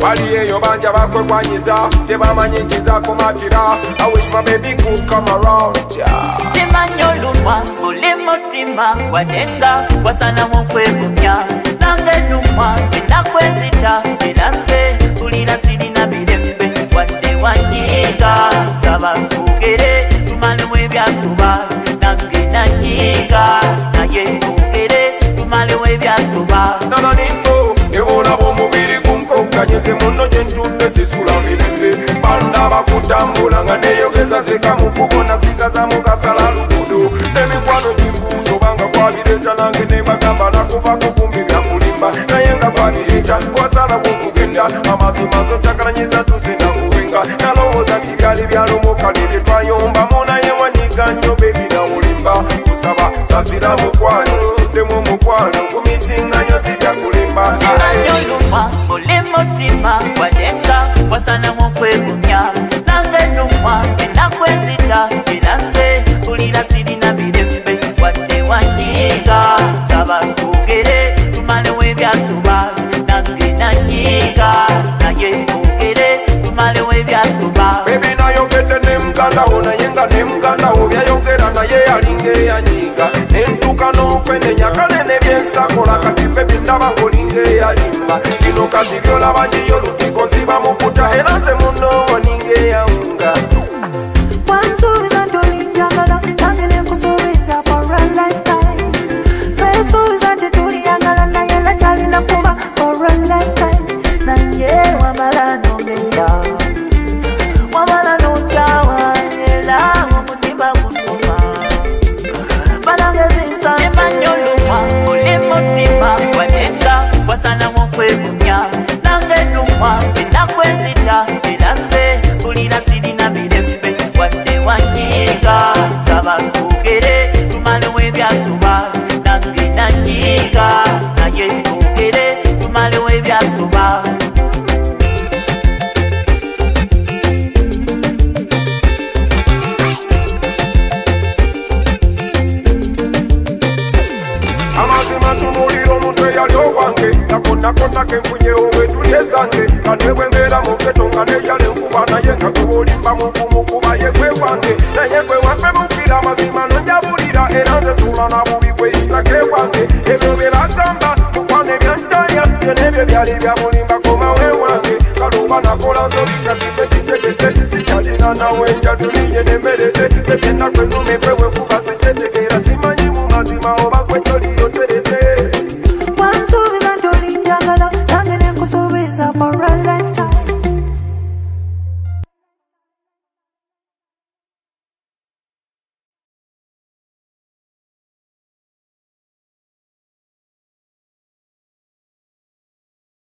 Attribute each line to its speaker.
Speaker 1: baliyeyo banja bakwekwanyiza tebamanyi nkizakumatira awishma bebi kukamaronja
Speaker 2: temanyi olumwangu limutima gwanenga wasanamu kwegumya nange lumwange
Speaker 1: ndaba kutambula nga neyogeza zeka mukubo nasigaza mukasala lugudu emikwano gimbunjo banga kwabireta nange nebagamba nakuvako kumbi byakulimba naye nga kwabireta kwasala kukugenda amazimazo cakalanyiza tuzina kuwinga nalowooza tibyali byalo En tu ngalingeya nyiga entuuka n'okwenenya kale ne byensakola kati Y nunca ngaolingeya limba kino kati no digo si vamos mukuta era nze No
Speaker 2: wa Bina kwezita Bilanze Ulira siri na mirembe Wande wanyika Saba kugere Tumale Nangina amazima tunuliro
Speaker 1: mutweyalio gwange nakonakona kempunyeo wetulyezange kanebwembera mupetonga neyale nkuba naye nakuwolimba mukumukuba yekwe gwange naye kwe wampe mupira amazima nonjabulira era nzesula nabubi kweyitake gwange ebyo byebagamba mukwane byancaya byenebyo byali byamulimba komawe wange kaluba nakola nsobikatibe kitegete sikyalina nawenjatuliye nemerete
Speaker 2: tebyenakwetumepewek